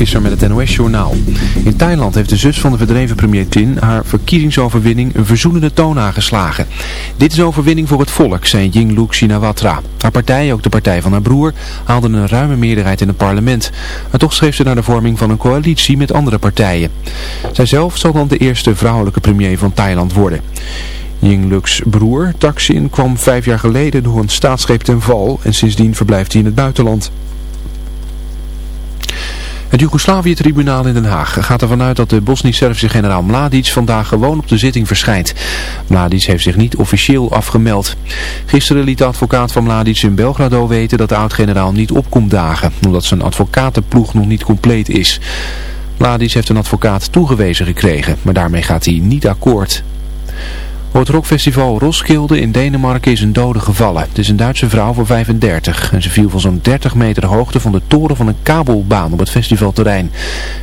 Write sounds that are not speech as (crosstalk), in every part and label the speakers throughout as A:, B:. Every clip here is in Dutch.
A: Visser met het NOS-journaal. In Thailand heeft de zus van de verdreven premier Tin haar verkiezingsoverwinning een verzoenende toon aangeslagen. Dit is overwinning voor het volk, zei Yingluck Shinawatra. Haar partij, ook de partij van haar broer, haalde een ruime meerderheid in het parlement. Maar toch schreef ze naar de vorming van een coalitie met andere partijen. Zijzelf zal dan de eerste vrouwelijke premier van Thailand worden. Yingluck's broer, Taksin, kwam vijf jaar geleden door een staatsgreep ten val en sindsdien verblijft hij in het buitenland. Het Joegoslavië-tribunaal in Den Haag gaat ervan uit dat de Bosnisch-Servische generaal Mladic vandaag gewoon op de zitting verschijnt. Mladic heeft zich niet officieel afgemeld. Gisteren liet de advocaat van Mladic in Belgrado weten dat de oud-generaal niet opkomt dagen, omdat zijn advocatenploeg nog niet compleet is. Mladic heeft een advocaat toegewezen gekregen, maar daarmee gaat hij niet akkoord. Op het rockfestival Roskilde in Denemarken is een dode gevallen. Het is een Duitse vrouw van 35 en ze viel van zo'n 30 meter hoogte van de toren van een kabelbaan op het festivalterrein.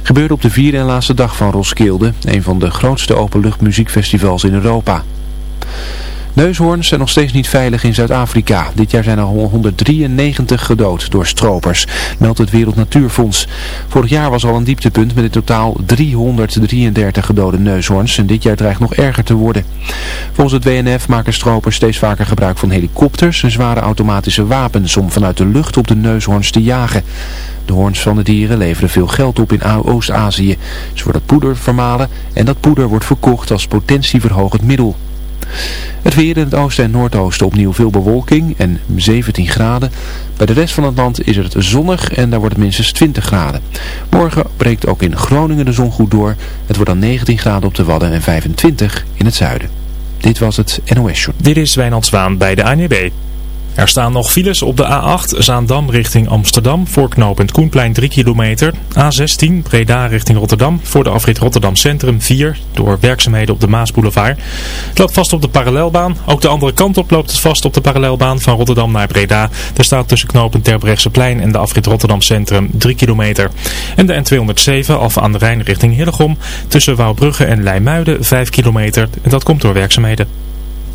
A: Gebeurde op de vierde en laatste dag van Roskilde, een van de grootste openluchtmuziekfestivals in Europa. Neushoorns zijn nog steeds niet veilig in Zuid-Afrika. Dit jaar zijn er 193 gedood door stropers, meldt het Wereld Natuurfonds. Vorig jaar was al een dieptepunt met in totaal 333 gedode neushoorns en dit jaar dreigt nog erger te worden. Volgens het WNF maken stropers steeds vaker gebruik van helikopters en zware automatische wapens om vanuit de lucht op de neushoorns te jagen. De hoorns van de dieren leveren veel geld op in Oost-Azië. Ze worden poeder vermalen en dat poeder wordt verkocht als potentieverhogend middel. Het weer in het oosten en noordoosten opnieuw veel bewolking en 17 graden. Bij de rest van het land is het zonnig en daar wordt het minstens 20 graden. Morgen breekt ook in Groningen de zon goed door. Het wordt dan 19 graden op de Wadden en 25 in het zuiden. Dit was het NOS Show.
B: Dit is Wijnand Zwaan bij de ANWB. Er staan nog files op de A8 Zaandam richting Amsterdam voor knooppunt Koenplein 3 kilometer. A16 Breda richting Rotterdam voor de afrit Rotterdam Centrum 4 door werkzaamheden op de Maasboulevard. Het loopt vast op de parallelbaan. Ook de andere kant op loopt het vast op de parallelbaan van Rotterdam naar Breda. Er staat tussen knooppunt Terbrechtseplein en de afrit Rotterdam Centrum 3 kilometer. En de N207 Alfa aan de Rijn richting Hillegom tussen Wouwbrugge en Leimuiden 5 kilometer. En dat komt door werkzaamheden.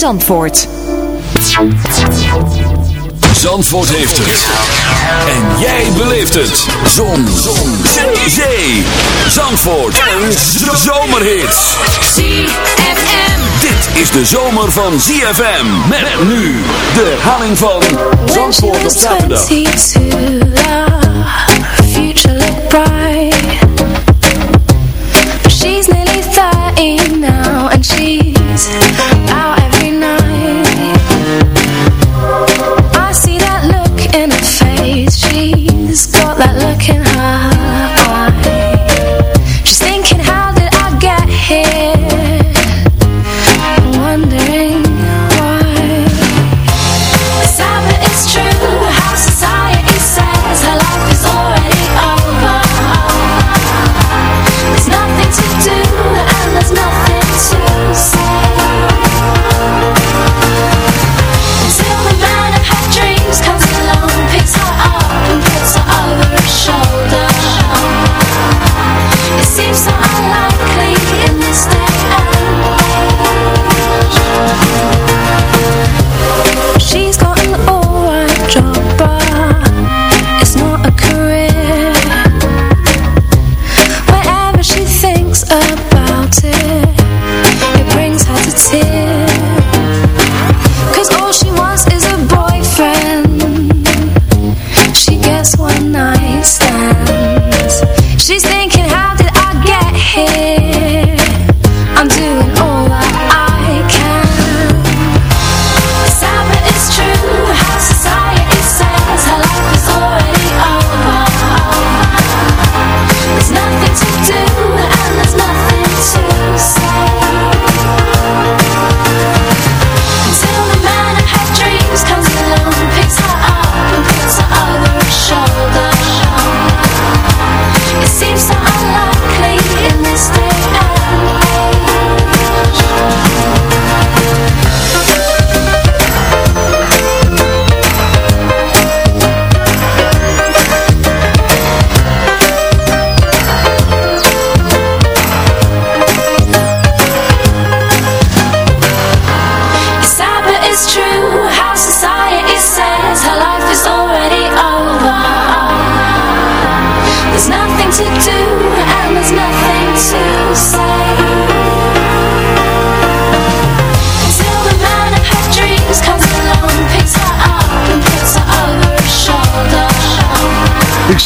C: Zandvoort.
D: Zandvoort heeft het. En jij beleeft het. Zon. Zon. Zee. Zandvoort. Een zomerhit.
E: ZFM.
D: Dit is de zomer van ZFM. Met nu de herhaling van Zandvoort op zaterdag.
F: future looked bright. She's nearly 30 now and she's out every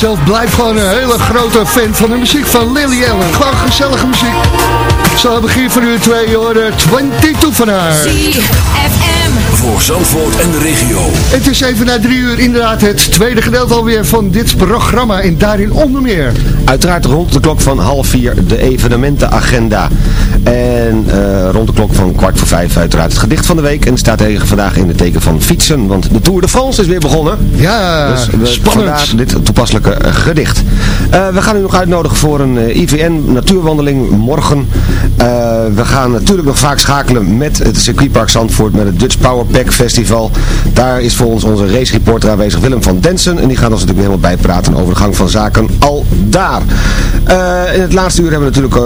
F: zelf blijf gewoon een hele grote fan van de muziek van Lily Allen. Gewoon gezellige muziek. Zo begin van uur 2 horen 22 van haar.
D: ZFM. Voor Zandvoort en de regio.
F: Het is even na drie uur inderdaad het tweede gedeelte alweer van dit programma. En daarin onder meer...
G: Uiteraard rond de klok van half vier de evenementenagenda. En uh, rond de klok van kwart voor vijf uiteraard het gedicht van de week. En staat tegen vandaag in het teken van fietsen. Want de Tour de France is weer begonnen.
F: Ja,
G: dus we,
F: spannend.
G: Vandaar dit toepasselijke uh, gedicht. Uh, we gaan u nog uitnodigen voor een IVN natuurwandeling morgen. we gaan natuurlijk nog vaak schakelen met het circuitpark Zandvoort. Met het Dutch Power Pack Festival. Daar is voor ons onze race reporter aanwezig Willem van Densen. En die gaat ons natuurlijk helemaal bijpraten over de gang van zaken al daar. In het laatste uur hebben we natuurlijk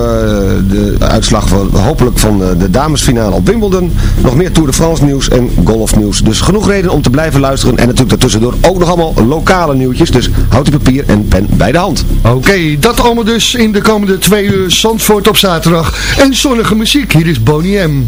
G: de uitslag van, hopelijk van de damesfinale op Wimbledon. Nog meer Tour de France nieuws en golfnieuws. Dus genoeg reden om te blijven luisteren. En natuurlijk daartussendoor ook nog allemaal lokale nieuwtjes. Dus houd die papier en pen bij de hand.
F: Oké, dat allemaal dus in de komende twee uur Zandvoort op zaterdag. En zonnige muziek. Hier is Bonnie M.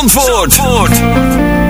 D: ZFM Zandvoort.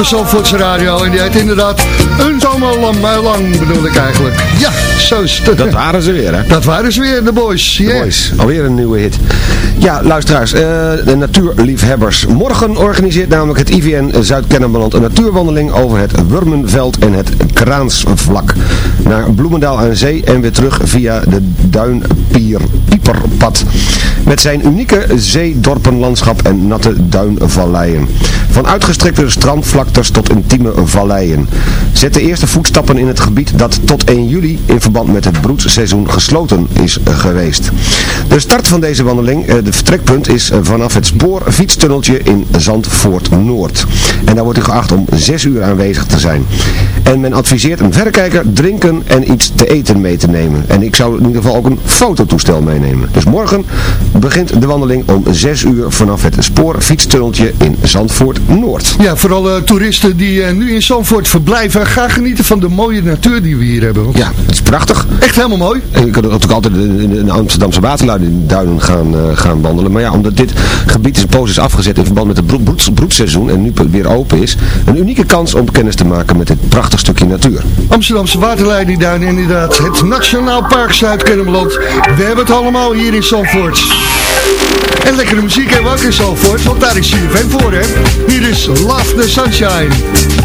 H: De
I: Zandvoortse Radio. En die heet inderdaad een zomerlang, maar lang bedoel ik eigenlijk. Ja, zo is het.
G: Dat waren ze weer, hè?
I: Dat waren ze weer, de boys.
G: De
I: Yeah.
G: Boys, alweer een nieuwe hit. Ja, luisteraars, eh, de natuurliefhebbers. Morgen organiseert namelijk het IVN Zuid-Kennemerland een natuurwandeling over het Wurmenveld en het Kraansvlak. Naar Bloemendaal aan Zee en weer terug via de Duinpierpieperpad. Met zijn unieke zeedorpenlandschap en natte duinvalleien. Van uitgestrekte strandvlaktes tot intieme valleien. Zet de eerste voetstappen in het gebied dat tot 1 juli in verband met het broedseizoen gesloten is geweest. De start van deze wandeling, eh, de vertrekpunt is eh, vanaf het spoorfietstunneltje in Zandvoort Noord. En daar wordt u geacht om 6 uur aanwezig te zijn. En men adviseert een verrekijker, drinken en iets te eten mee te nemen. En ik zou in ieder geval ook een fototoestel meenemen. Dus morgen begint de wandeling om 6 uur vanaf het spoorfietstunneltje in Zandvoort Noord.
I: Ja, vooral eh, toeristen die eh, nu in Zandvoort verblijven, ga genieten van de mooie natuur die we hier hebben. Want
G: Ja, het is prachtig.
I: Echt helemaal mooi.
G: En je kan natuurlijk altijd in de Amsterdamse waterduinen gaan, eh, gaan wandelen. Maar ja, omdat dit gebied is een poos is afgezet in verband met het broed, broed- broedseizoen en nu weer open is, een unieke kans om kennis te maken met dit prachtig stukje natuur.
I: Amsterdamse waterleidingduin inderdaad. Het Nationaal Park Zuid-Kennemerland. We hebben het allemaal hier in Zandvoort. En lekkere muziek we ook in Zandvoort, want daar is CFM voor, hè. Hier is Love the Sunshine.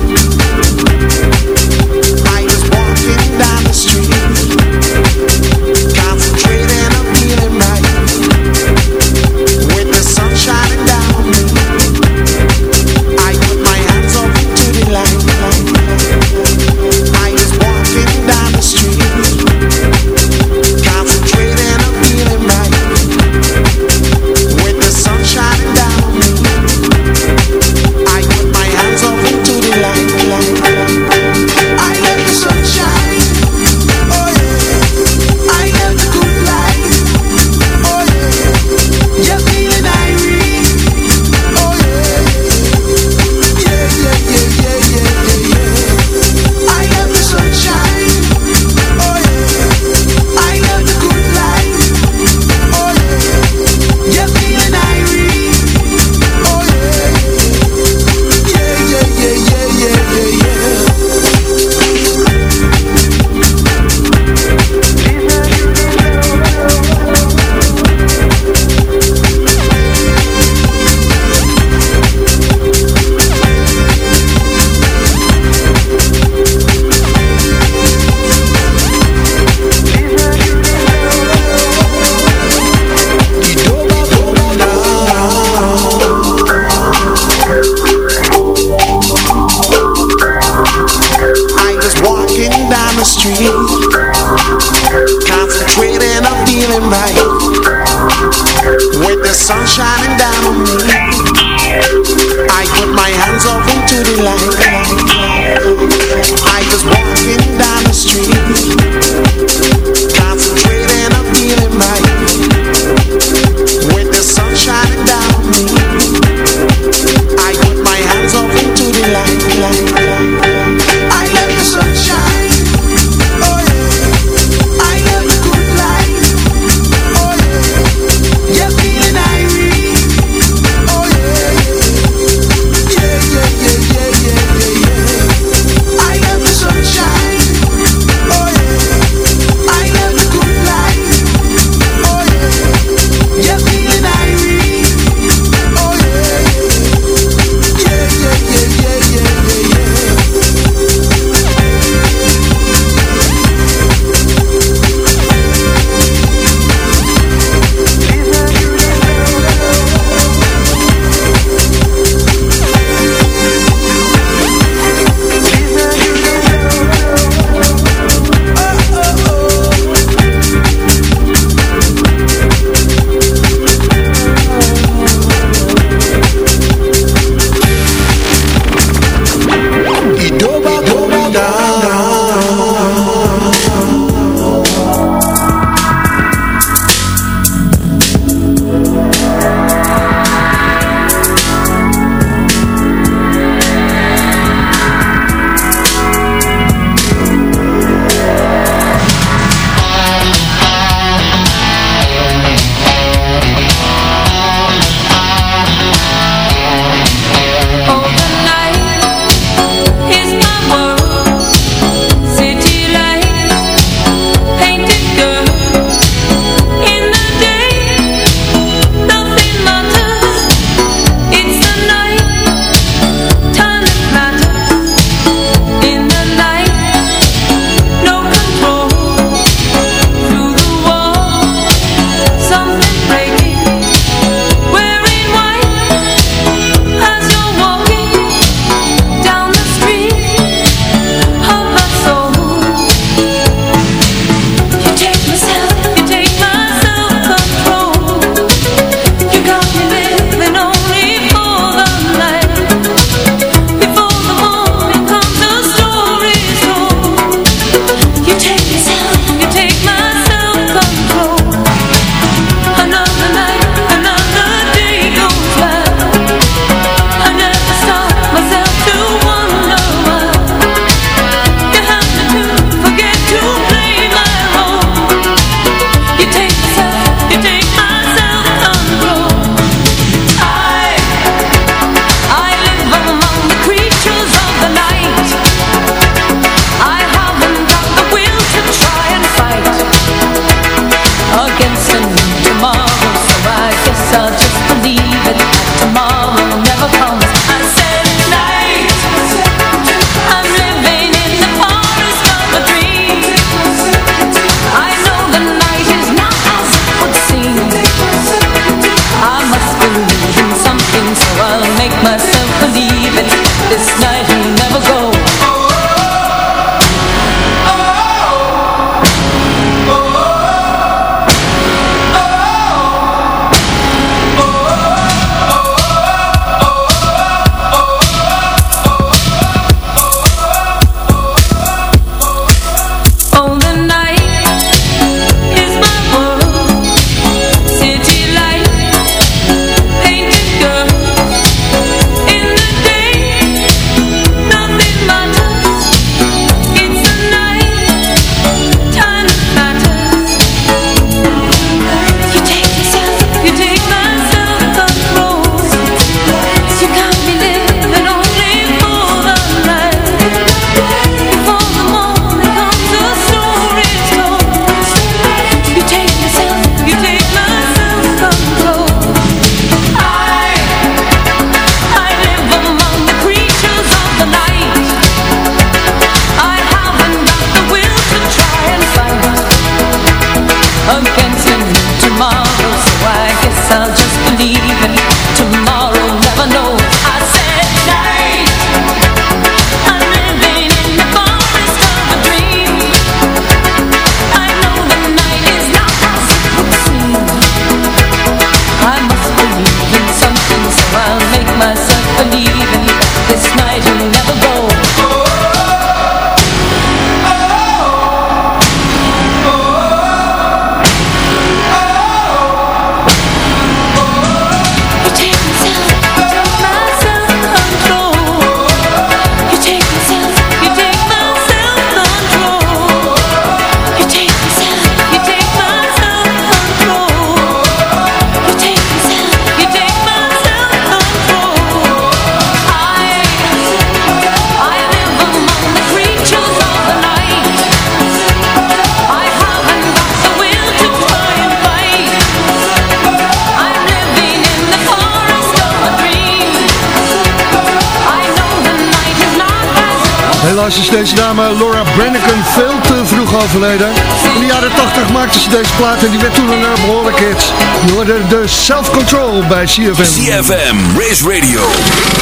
F: Is
I: deze dame Laura Branigan veel te vroeg overleden. In de jaren 80 maakte ze deze plaat en die werd toen een eh, behoorlijk hit. Je hoorde de Self-Control bij CFM.
D: CFM, Race Radio,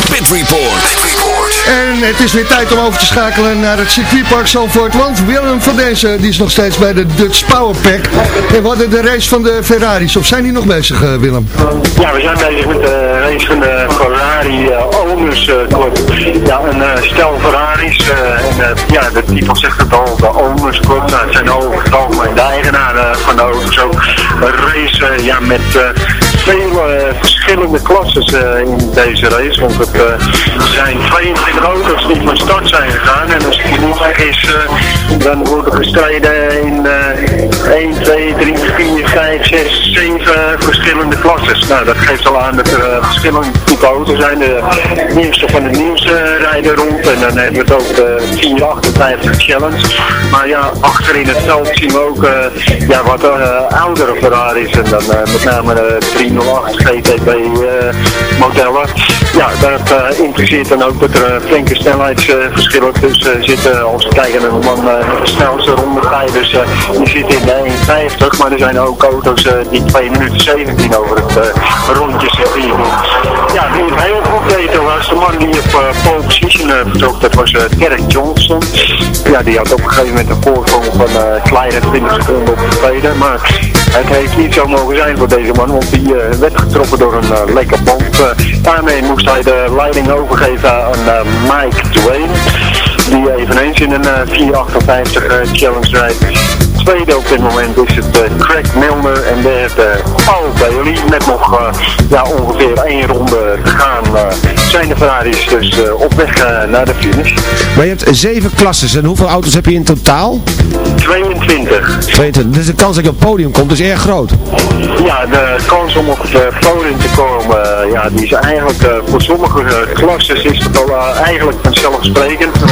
D: Pit Report.
I: En het is weer tijd om over te schakelen naar het circuitpark Zalvoort. Want Willem van deze die is nog steeds bij de Dutch Power Pack. En we hadden de race van de Ferraris. Of zijn die nog bezig, eh, Willem?
J: Ja, we zijn bezig met de race van de Ferrari uh, Owners Club. Ja, een uh, stel Ferraris. en ja, de titel zegt het al, de Owners Club. Nou, het zijn over het de eigenaren van de auto's ook. Een race ja, met vele verschillende klasses in deze race. Want het zijn 22 auto's die van start zijn gegaan. En als je niet vergis, dan worden gestreden in 1, 2, 3, 4, 5, 6, 7 verschillende klasses. Nou, dat geeft al aan dat er verschillende type auto's zijn. De nieuwste van de nieuwste rijden rond. En dan hebben we het ook de 458 Challenge. Maar ja, achter in het veld zien we ook ja, wat oudere Ferraris. En dan met name de 308 GTB modellen. Ja, dat interesseert dan ook dat er flinke snelheidsverschillen tussen zitten. Als we kijken naar de man de snelste rondetijd. Dus die zit in de 1,50. Maar er zijn ook auto's die 2 minuten 17 over het rondje doen. Ja, die heel goed deed was de man die op uh, pole position vertrok, dat was uh, Derek Johnson. Ja, die had op een gegeven moment een voorsprong van uh, kleine 20 seconden op de tweede, maar het heeft niet zo mogen zijn voor deze man, want die werd getroffen door een lekker band. daarmee moest hij de leiding overgeven aan Mike Twain, die eveneens in een 458 challenge rijdt tweede op dit moment is het uh, Craig Milner en derde Paul Bailey. Met nog uh, ja, ongeveer één ronde te gaan uh, zijn de Ferraris dus op weg naar de finish.
G: Maar je hebt zeven klasses en hoeveel auto's heb je in totaal?
J: 22.
G: 22. Dus de kans dat je op het podium komt is erg groot.
J: Ja, de kans om op het podium te komen, ja, die is eigenlijk voor sommige klasses is het al eigenlijk vanzelfsprekend. (laughs)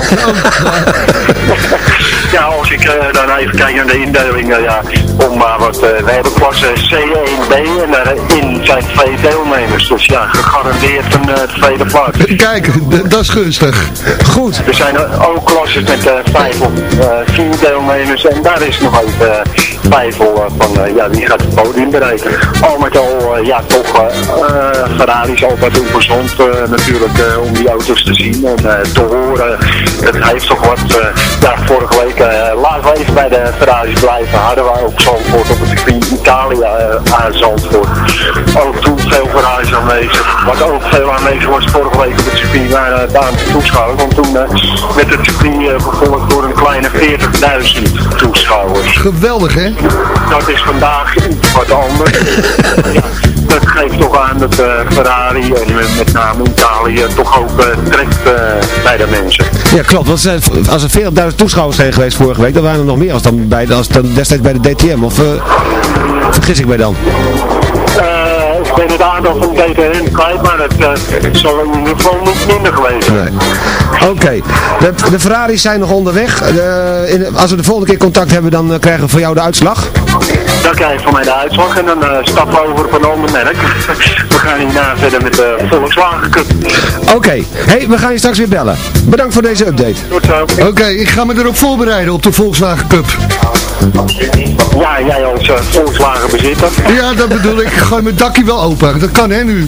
J: ja, als ik dan even kijk naar de indeling, uh, ja, om maar wat, uh, we hebben klasse C1B en daarin zijn twee deelnemers, dus ja, gegarandeerd een uh, tweede plaats.
I: Kijk, dat is gunstig. Goed.
J: Er zijn ook klasses met vijf of vier deelnemers en daar is nog even twijfel van, ja, wie gaat het podium bereiken. Al met al, ja, toch Ferrari's altijd interessant natuurlijk om die auto's te zien en te horen. Het heeft toch wat, ja, vorige week, laten we even bij de Ferrari blijven hadden wij ook Zandvoort op het circuit uh, aan Zandvoort. Ook toen veel Ferraris aanwezig. Wat ook veel aanwezig was vorige week op het circuit waren uh, baan toeschouwers. Want toen uh, werd het circuit uh, gevolgd door een kleine 40.000 toeschouwers.
I: Geweldig hè?
J: Dat is vandaag iets wat anders. (laughs) ja, dat geeft toch aan dat Ferrari en met name Italië toch ook trekt bij de mensen.
G: Ja klopt, want als er 40.000 toeschouwers zijn geweest vorige week, dan waren er nog meer als dan bij als dan destijds bij de DTM. Of uh, vergis ik mij dan?
J: Uh, ik ben het aantal van de DTM kwijt, maar het uh, zal in ieder geval niet minder geweest zijn.
G: Nee. Oké, okay. de, de Ferraris zijn nog onderweg. In, als we de volgende keer contact hebben, dan krijgen we van jou de uitslag.
J: Dan krijg je van mij de uitslag en dan stappen we over op een ander merk. (laughs) we gaan hierna verder met de Volkswagen Cup.
G: Oké, okay. hey, we gaan je straks weer bellen. Bedankt voor deze update.
J: Tot zo.
I: Oké, okay, ik ga me erop voorbereiden op de Volkswagen Cup.
J: Ja, jij als uh, Volkswagen bezitter.
I: Ja, dat bedoel ik. Ik gooi mijn dakje wel open. Dat kan hè nu.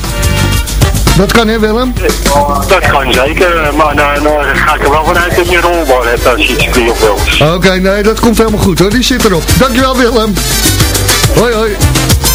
I: Dat kan hè Willem?
J: Dat kan zeker, maar dan nou, ga ik er wel vanuit dat je een rolbar hebt als je iets wil.
I: Oké, okay, nee, dat komt helemaal goed hoor. Die zit erop. Dankjewel Willem. Hoi hoi.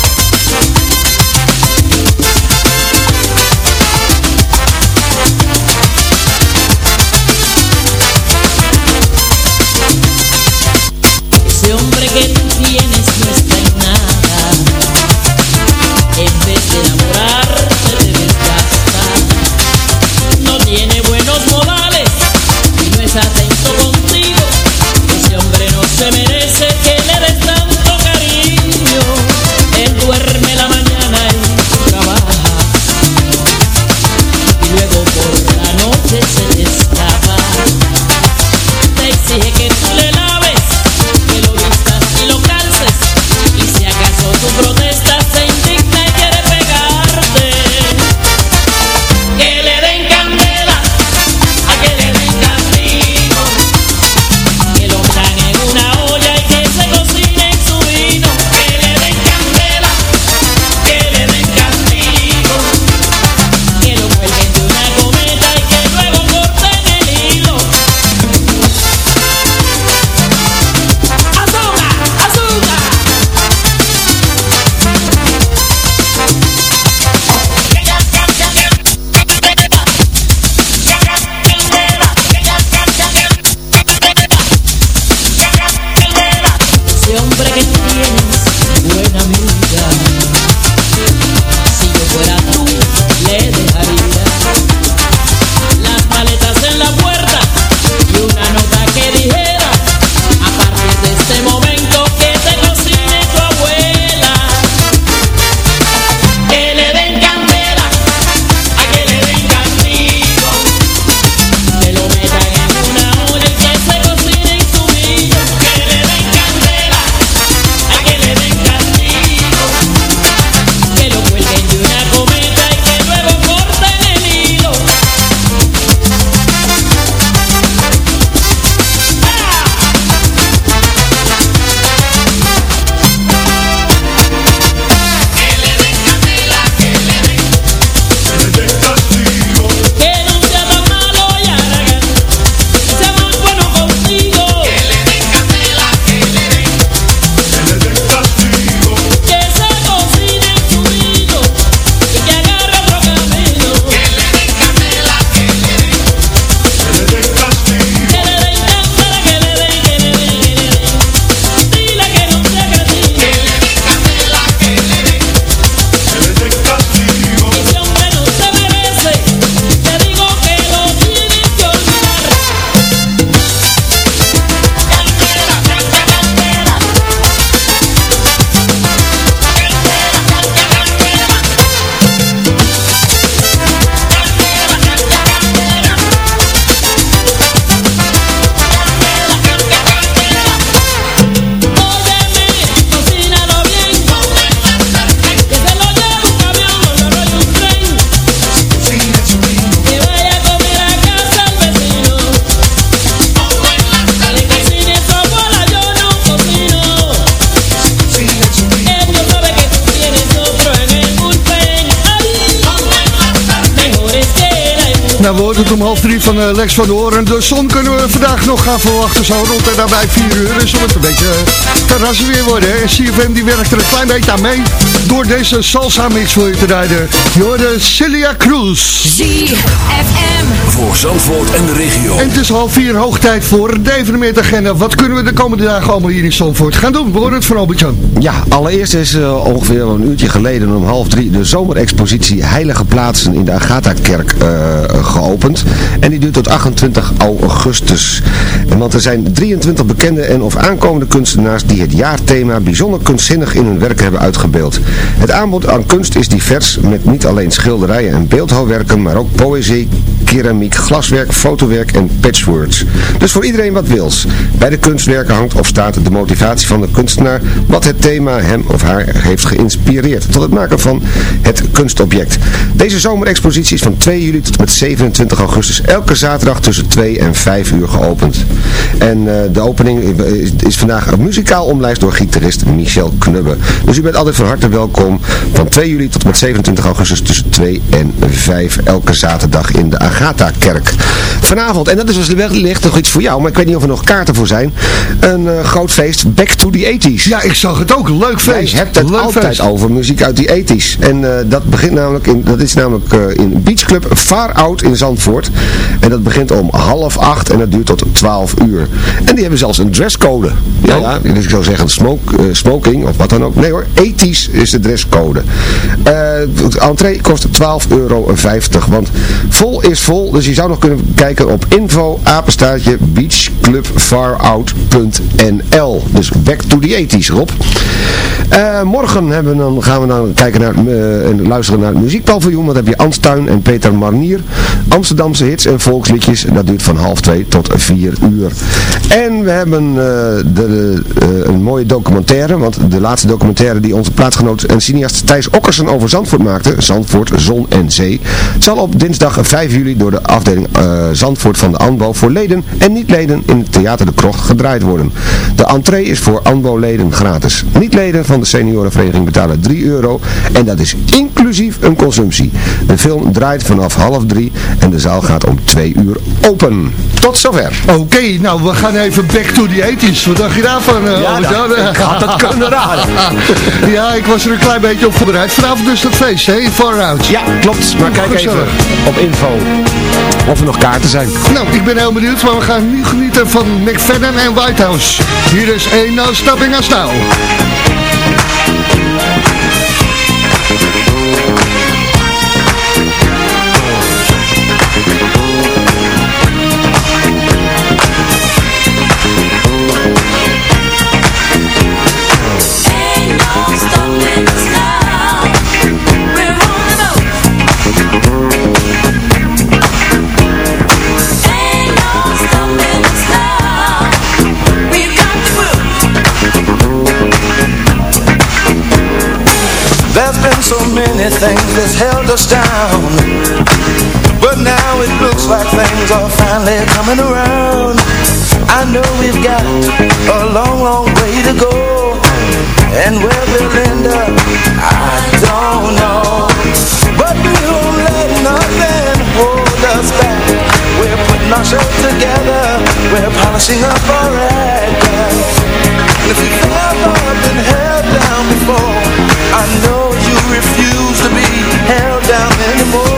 I: Van eh, Lex van Hoorn. De zon kunnen we vandaag nog gaan verwachten, zo rond en daarbij vier uur. Dus het een beetje terrassen weer worden. Hè? CFM die werkt er een klein beetje aan mee door deze salsa mix voor je te rijden. Je hoorde Celia Cruz.
C: ZFM.
D: Voor Zandvoort en de regio.
I: En het is half vier hoog tijd voor de evenementagenda. Wat kunnen we de komende dagen allemaal hier in Zandvoort gaan doen? We horen het van Albert-Jan.
G: Ja, allereerst is uh, ongeveer een uurtje geleden om half drie de zomerexpositie Heilige Plaatsen in de Agatha-kerk uh, geopend. En die duurt tot 28 augustus. Want er zijn 23 bekende en of aankomende kunstenaars die het jaarthema bijzonder kunstzinnig in hun werk hebben uitgebeeld. Het aanbod aan kunst is divers met niet alleen schilderijen en beeldhouwwerken, maar ook poëzie, keramiek, glaswerk, fotowerk en patchworks. Dus voor iedereen wat wils. Bij de kunstwerken hangt of staat de motivatie van de kunstenaar wat het thema hem of haar heeft geïnspireerd tot het maken van het kunstobject. Deze zomerexpositie is van 2 juli tot met 27 augustus elke zaterdag tussen 2 en 5 uur geopend. En uh, de opening is, vandaag muzikaal omlijst door gitarist Michel Knubbe. Dus u bent altijd van harte welkom van 2 juli tot met 27 augustus tussen 2 en 5 elke zaterdag in de Agatha-kerk. Vanavond, en dat is dus wellicht nog iets voor jou, maar ik weet niet of er nog kaarten voor zijn, een uh, groot feest, Back to the 80s.
I: Ja, ik zag het ook, leuk feest.
G: Je hebt het
I: leuk
G: altijd
I: feest.
G: over muziek uit die 80s. En uh, dat begint namelijk in, dat is namelijk uh, in Beach Club Far Out in Zandvoort. En dat begint om half acht en dat duurt tot 12 uur. En die hebben zelfs een dresscode. Ja,
I: Oh.
G: ja dus ik zou zeggen smoke, smoking of wat dan ook. Nee hoor, ethisch is de dresscode. Het entree kost 12,50 euro. Want vol is vol, dus je zou nog kunnen kijken op info apenstaartje beachclubfarout.nl Dus back to the 80s, Rob. Uh, morgen hebben we dan, gaan we dan kijken naar, uh, en luisteren naar het muziekpaviljoen. Want dan heb je Anstuin en Peter Marnier. Amsterdamse hits en volksliedjes. Dat duurt van half twee tot vier uur. En we hebben de, de, een mooie documentaire. Want de laatste documentaire die onze plaatsgenoot en cineast Thijs Okkersen over Zandvoort maakte. Zandvoort, Zon en Zee. Zal op dinsdag 5 juli door de afdeling Zandvoort van de ANBO voor leden en niet-leden in het Theater de Krocht gedraaid worden. De entree is voor ANBO-leden gratis. Niet-leden van de seniorenvereniging betalen 3 euro en dat is inclusief een consumptie. De film draait vanaf half drie en de zaal gaat om 2 uur open. Tot zover.
I: Oké, okay, nou we gaan even back to the 80s. Wat dacht je daarvan? Uh,
G: ja, dat, had het kunnen raden. (laughs)
I: ja, ik was er een klein beetje op voorbereid. Vanavond dus dat feest, hè, Far Out.
G: Ja, klopt. Maar kijk even op info of er nog kaarten zijn.
I: Nou, ik ben heel benieuwd, maar we gaan nu genieten van McFadden en Whitehouse. Hier is een No Stopping Us Now.
K: Things that's held us down. But now it looks like things are finally coming around. I know we've got a long, long way to go. And where we'll end up, I don't know. But we won't let nothing hold us back. We're putting our show together. We're polishing up our act. If you've ever been held down before I know down anymore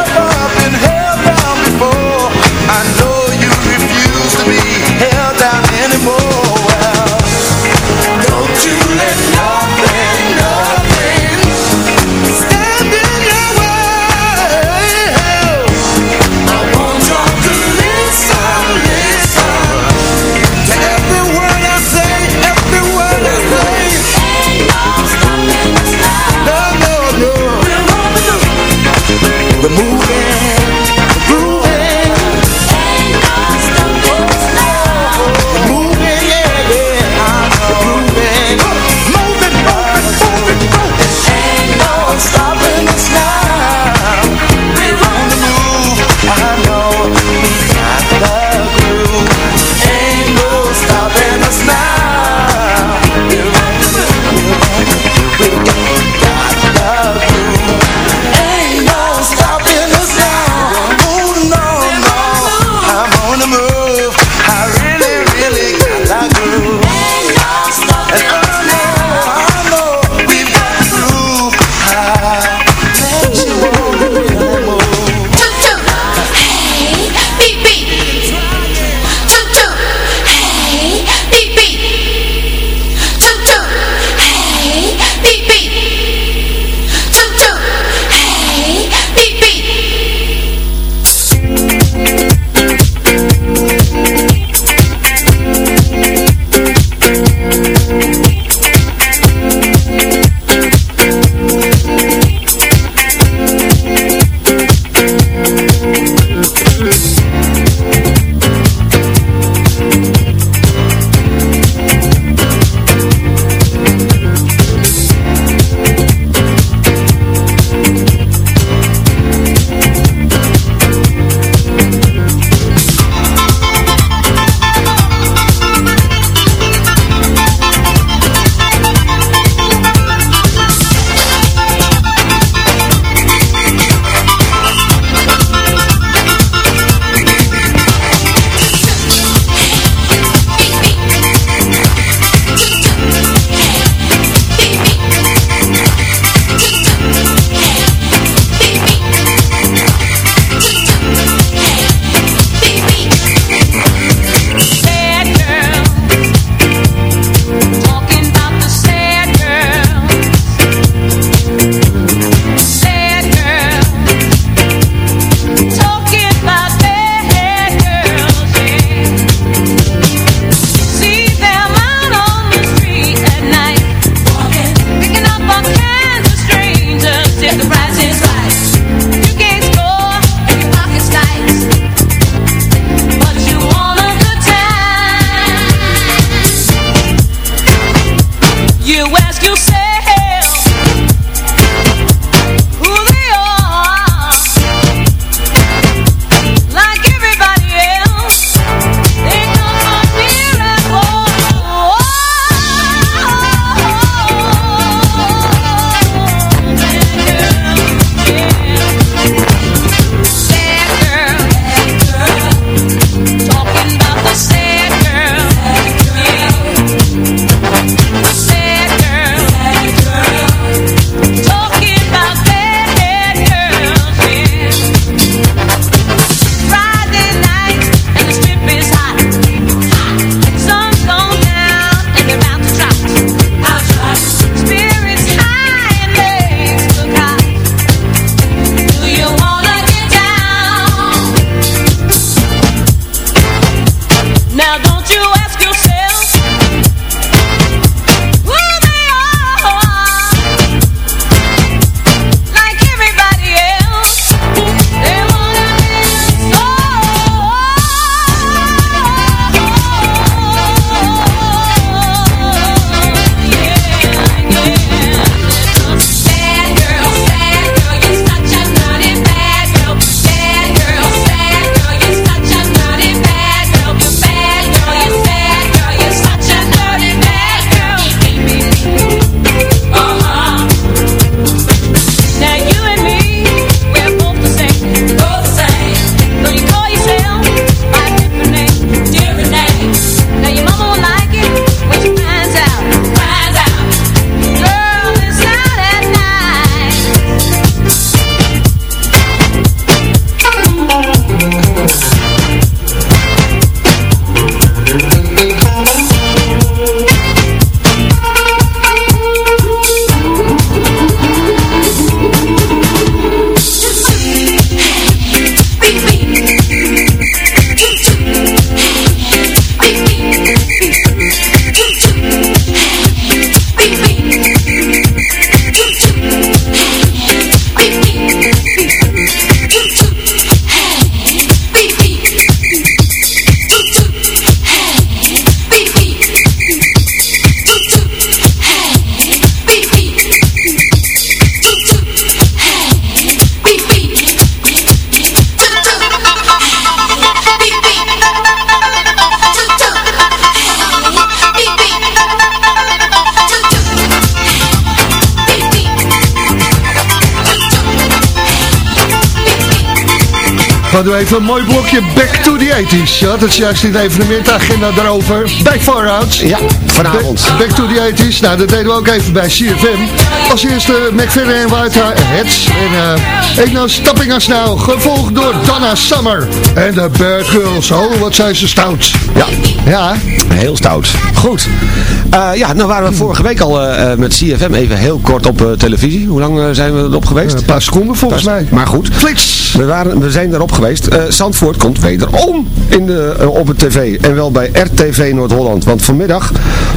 I: een mooi blokje Back to the 80s. Ja, dat is juist in de evenementagenda daarover. Bij Far Out.
G: Ja, vanavond.
I: Back, to the 80s. Nou, dat deden we ook even bij CFM. Als eerste McFerrin en Whiteheads. En uh, ik nou Stapping als nou. Gevolgd door Donna Summer. En de Bad Girls. Oh, wat zijn ze stout.
G: Ja.
I: Ja.
G: Heel stout. Goed. Uh, ja, nou waren we vorige week al uh, met CFM even heel kort op uh, televisie. Hoe lang zijn we erop geweest?
I: Een paar seconden volgens mij.
G: Maar goed.
I: Flits.
G: We, waren, we zijn erop geweest. Zandvoort komt wederom in de, op het tv. En wel bij RTV Noord-Holland. Want vanmiddag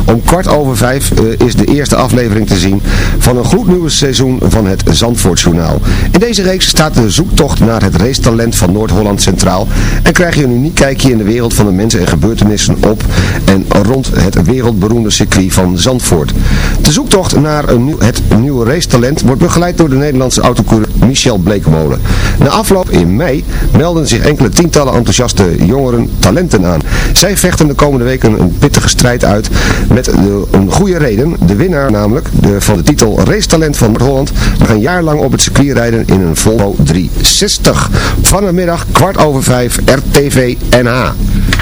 G: om kwart over vijf is de eerste aflevering te zien van een gloednieuwe seizoen van het Zandvoortjournaal. In deze reeks staat de zoektocht naar het racetalent van Noord-Holland centraal. En krijg je een uniek kijkje in de wereld van de mensen en gebeurtenissen op en rond het wereldberoemde circuit van Zandvoort. De zoektocht naar een nieuw, het nieuwe racetalent wordt begeleid door de Nederlandse autocoureur Michel Bleekmolen. Na afloop in mei melden zich enkele tientallen enthousiaste jongeren talenten aan. Zij vechten de komende weken een pittige strijd uit met de, een goede reden. De winnaar namelijk de, van de titel Racetalent van Noord-Holland mag een jaar lang op het circuit rijden in een Volvo 360. Vanmiddag kwart over vijf RTV NH.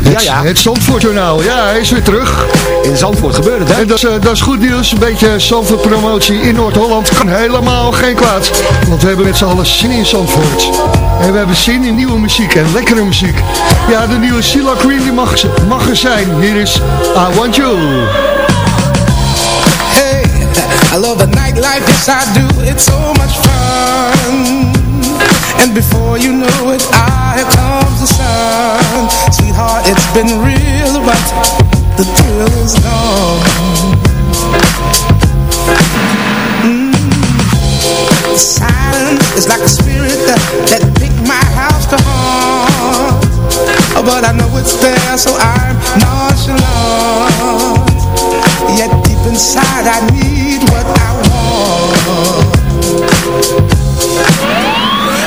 I: Het, ja, ja. het Zandvoortjournaal. Ja, hij is weer terug.
G: In Zandvoort gebeurt het, hè?
I: En dat is, uh, dat is goed nieuws. Een beetje Zandvoort promotie in Noord-Holland kan helemaal geen kwaad. Want we hebben met z'n allen zin in Zandvoort. En we hebben zin in nieuwe muziek en lekkere muziek. Ja, de nieuwe Silla Green die mag, mag er zijn. Hier is I Want You.
L: Hey, I love the nightlife, yes I do. It's so much fun. And before you know it, I comes the sun. Sweetheart, it's been real, but the thrill is gone. Mm. The silence is like a spirit that, that picked my house to haunt. But I know it's there, so I'm nonchalant. Yet deep inside, I need what I want.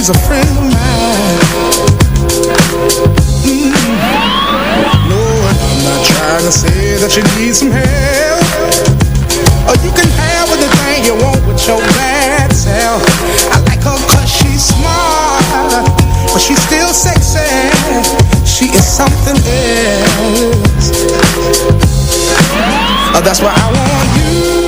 L: She's a friend of mine. Mm. No, I'm not trying to say that you need some help. Or you can have anything you want with your bad self. I like her 'cause she's smart, but she's still sexy. She is something else. Oh, that's why I want you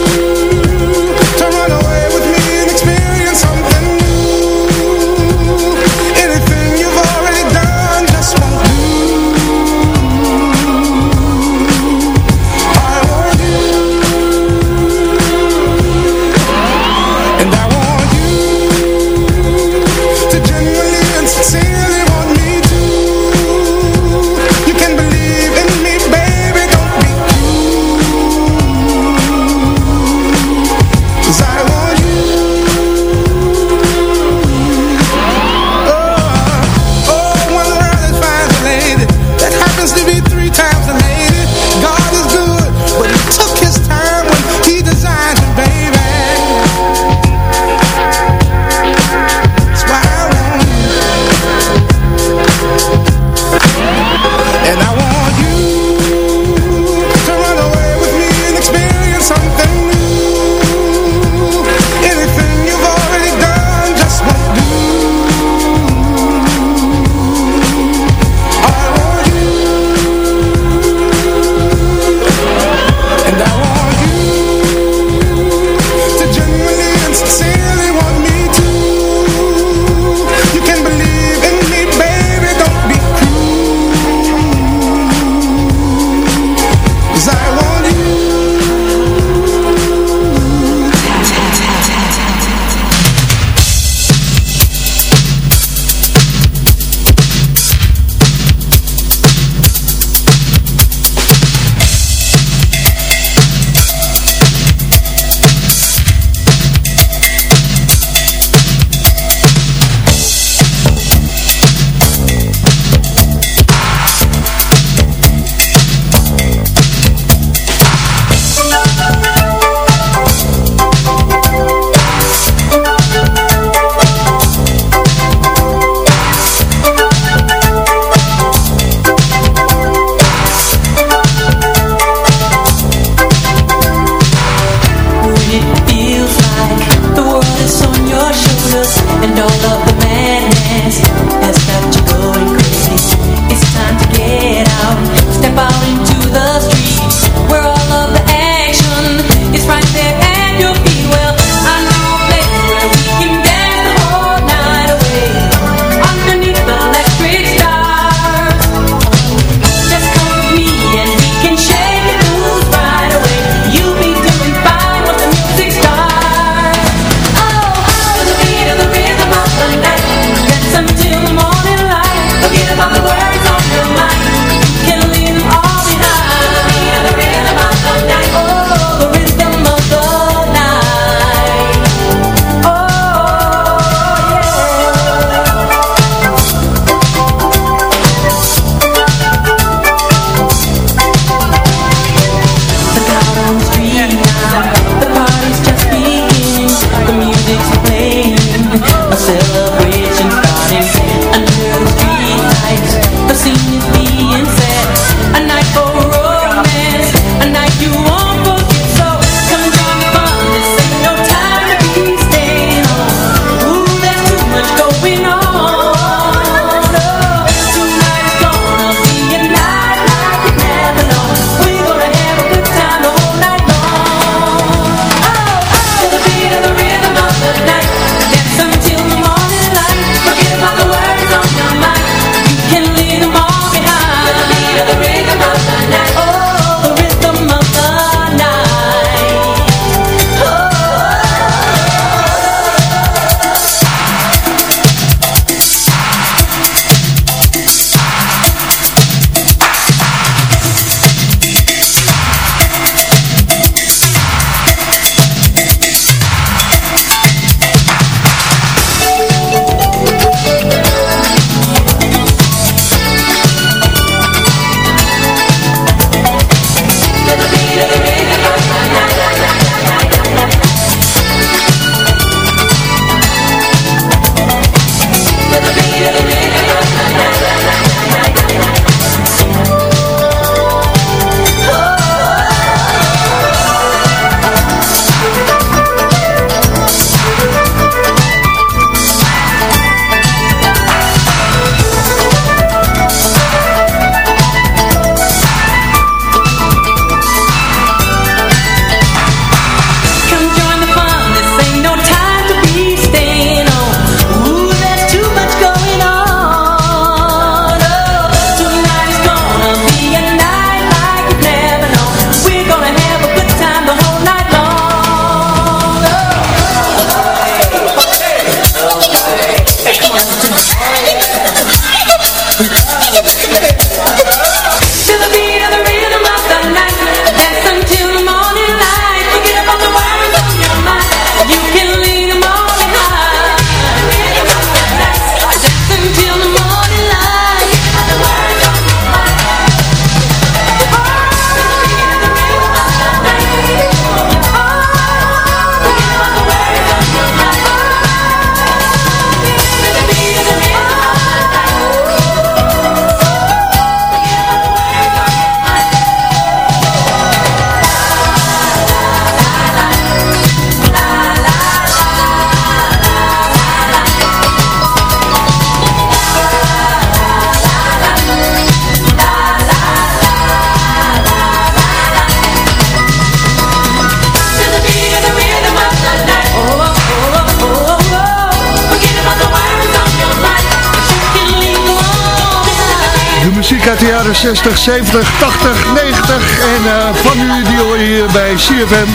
I: jaren 60, 70, 80, 90 en eh, van nu die hoor je hier bij CFM.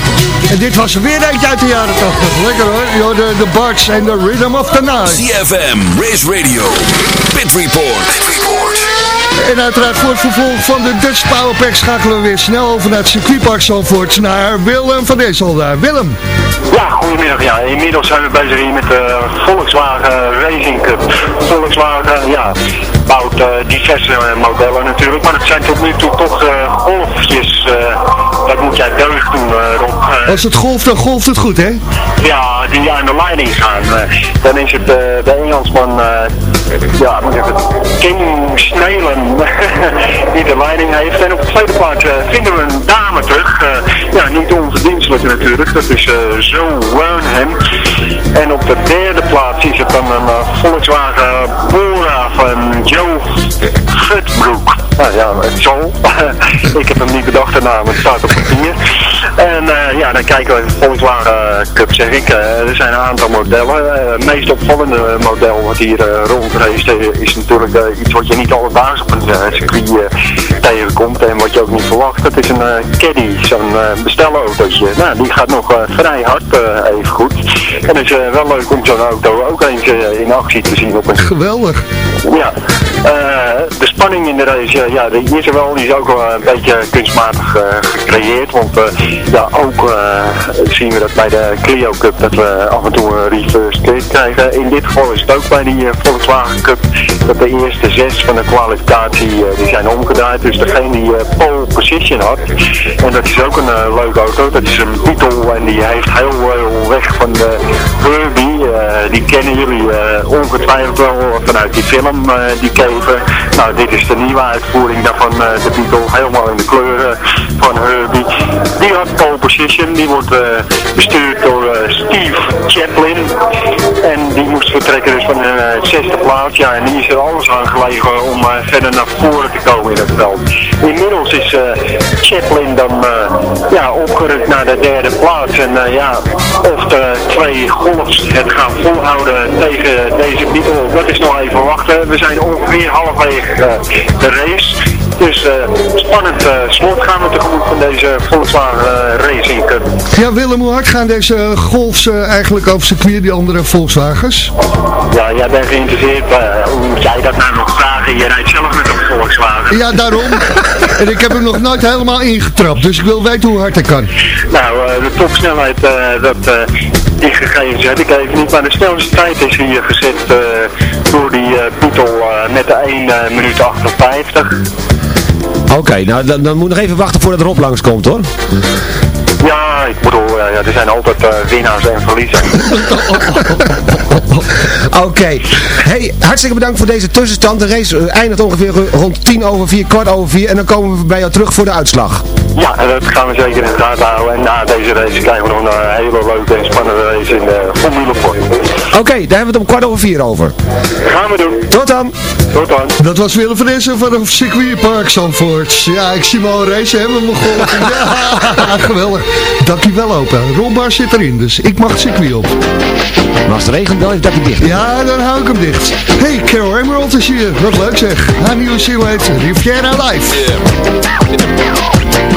I: En dit was er weer eentje uit de jaren 80. Lekker hoor, je hoorde de Barts en de Rhythm of the Night.
D: CFM, Race Radio, Pit Report.
I: En uiteraard voor het vervolg van de Dutch Powerpack schakelen we weer snel over naar het circuitpark Zandvoort naar Willem van Dezel daar. Willem.
J: Ja, goedemiddag. Ja, inmiddels zijn we bezig hier met de Volkswagen Racing Cup. Volkswagen, ja, bouwt eh, diverse eh, modellen natuurlijk, maar het zijn tot nu toe toch eh, golfjes. dat moet jij deugd doen, Rob.
I: Als het golft, dan golft het goed hè?
J: ja, die aan de leiding gaan. Dan is het de Engelsman, ja, moet ik even, Kim Snelen, (laughs) die de leiding heeft. En op de tweede plaats vinden we een dame terug. Ja, niet onverdienstelijk natuurlijk, dat is Zo Wernham. En op de derde plaats is het dan een Volkswagen Bora van Joe Gutbroek. Nou ja, het zal. (laughs) ik heb hem niet bedacht, de naam, het staat op papier. En eh, ja, dan kijken we even Volkswagen Cup, zeg ik. Eh, er zijn een aantal modellen. Eh, het meest opvallende model wat hier rondreist eh, is natuurlijk eh, iets wat je niet alledaags op een eh, circuit eh, tegenkomt en wat je ook niet verwacht. Dat is een eh, caddy, zo'n eh, bestelautootje. Nou, die gaat nog eh, vrij hard eh, even goed. En het is eh, wel leuk om zo'n auto ook eens eh, in actie te zien op een
I: Geweldig.
J: ja, eh, de spanning in de race, eh, ja, die is er wel, die is ook wel een beetje kunstmatig eh, gecreëerd, want eh, ja, ook eh, zien we dat bij de Clio Cup, dat we af en toe een reverse kick krijgen. In dit geval is het ook bij die eh, Volkswagen Cup, dat de eerste zes van de kwalificatie, eh, die zijn omgedraaid, dus degene die eh, pole position had, en dat is ook een eh, leuke auto, dat is een Beetle en die heeft heel veel weg van de eh, die kennen jullie eh, ongetwijfeld wel vanuit die film, eh, die Nou, dit is de nieuwe uitvoering daarvan, eh, de Beetle, helemaal in de kleuren van Herbie. Die had pole position, die wordt eh, bestuurd door eh, Steve Chaplin. En die moest vertrekken dus van een zesde plaats. Ja, en die is er alles aan gelegen om verder naar voren te komen in het veld. Inmiddels is Chaplin dan ja, opgerukt naar de derde plaats. En ja, of de twee golfs het gaan volhouden tegen deze Beetle, dat is nog even wachten. We zijn ongeveer halverwege eh, de race. Dus spannend eh, slot gaan we tegemoet van deze Volkswagen eh, Racing Cup.
I: Ja Willem, hoe hard gaan deze golfs eigenlijk over circuit, die andere Volkswagens?
J: Ja, jij bent geïnteresseerd. hoe moet jij dat nou nog vragen? Je rijdt zelf met een Volkswagen.
I: Ja, daarom. (laughs) en ik heb hem nog nooit helemaal ingetrapt, dus ik wil weten hoe hard hij kan.
J: Nou, de topsnelheid, dat, die gegevens heb ik even niet. Maar de snelste tijd is hier gezet door die Beetle eh, met de 1 eh, minuut 58.
G: Oké, nou dan, dan moet nog even wachten voordat Rob langskomt hoor.
J: Ja, ik bedoel, eh, ja, er zijn altijd eh, winnaars en verliezers. (laughs)
G: Oké. Hey, hartstikke bedankt voor deze tussenstand. De race eh, eindigt ongeveer rond tien over vier, kwart over vier. En dan komen we bij jou terug voor de uitslag.
J: Ja, en dat gaan we zeker in de gaten houden. En na deze race krijgen we nog een hele leuke en spannende race in de Formule Ford.
G: Oké, daar hebben we het om kwart over vier over.
J: Gaan we doen.
G: Tot dan.
J: Tot dan.
I: Dat was Willem van Essen van het circuitpark Zandvoort. Ja, ik zie hem al racen, hebben we. (laughs) Ja, geweldig. Dankjewel opa. Robbar zit erin, dus ik mag het circuit op.
G: Maar als het regent, dan is dat dicht.
I: Ja, dan hou ik hem dicht. Hey, Carol Emerald is hier. Wat leuk zeg. Haar nieuwe single heet Riviera Live.